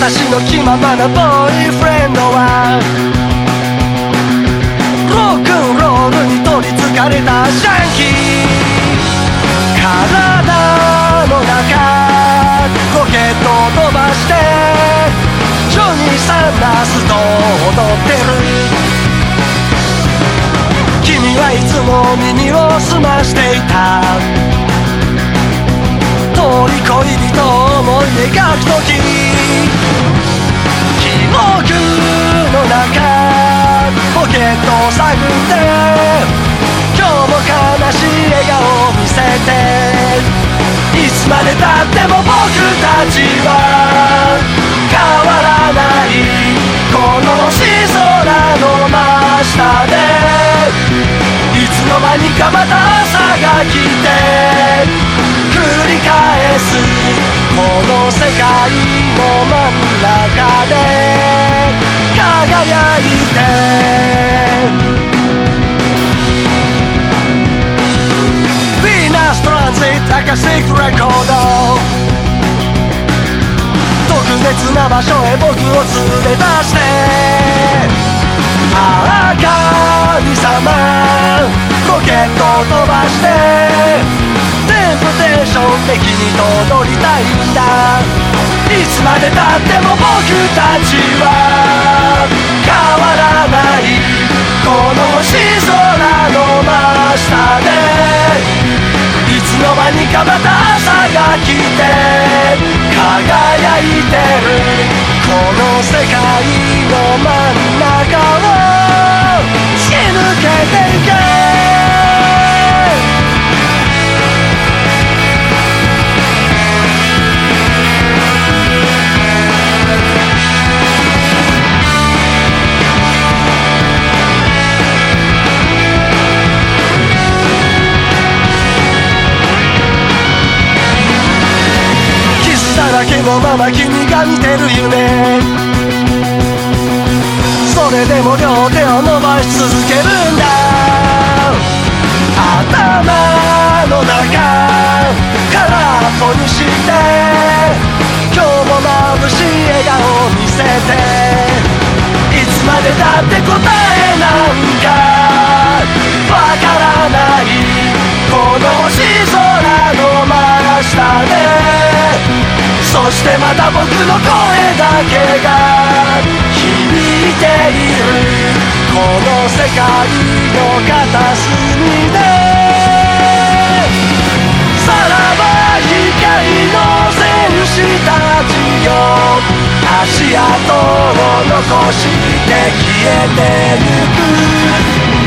私の気ままなボーイフレンドはロックンロールに取りつかれたジャンキー体の中ロケットを飛ばしてジョニー・サンダースと踊ってる君はいつも耳を澄ましていた。通り恋人を思い描く時。今日も悲しい笑顔を見せていつまでたっても僕たちは変わらないこの星空の真下でいつの間にかまた朝が来て繰り返すこの世界別な場所へ僕を連れ出して。ああ神様ロケットを飛ばして。テンプテーションで君と踊りたいんだ。いつまでたっても僕たちは変わらない。この星空の真下で。いつの間にかまた朝が来て。世界の真ん中を突き抜けていけ傷だらけのまま君が見てる夢。れでも両手を伸ばし続けるんだ。頭の中空っぽにして今日も眩しい笑顔を見せていつまでだって答えなんかわからないこの星空の真下で。そしてまた僕の声だけがの世界の片隅でさらば光の戦士たちよ。足跡を残して消えてゆく。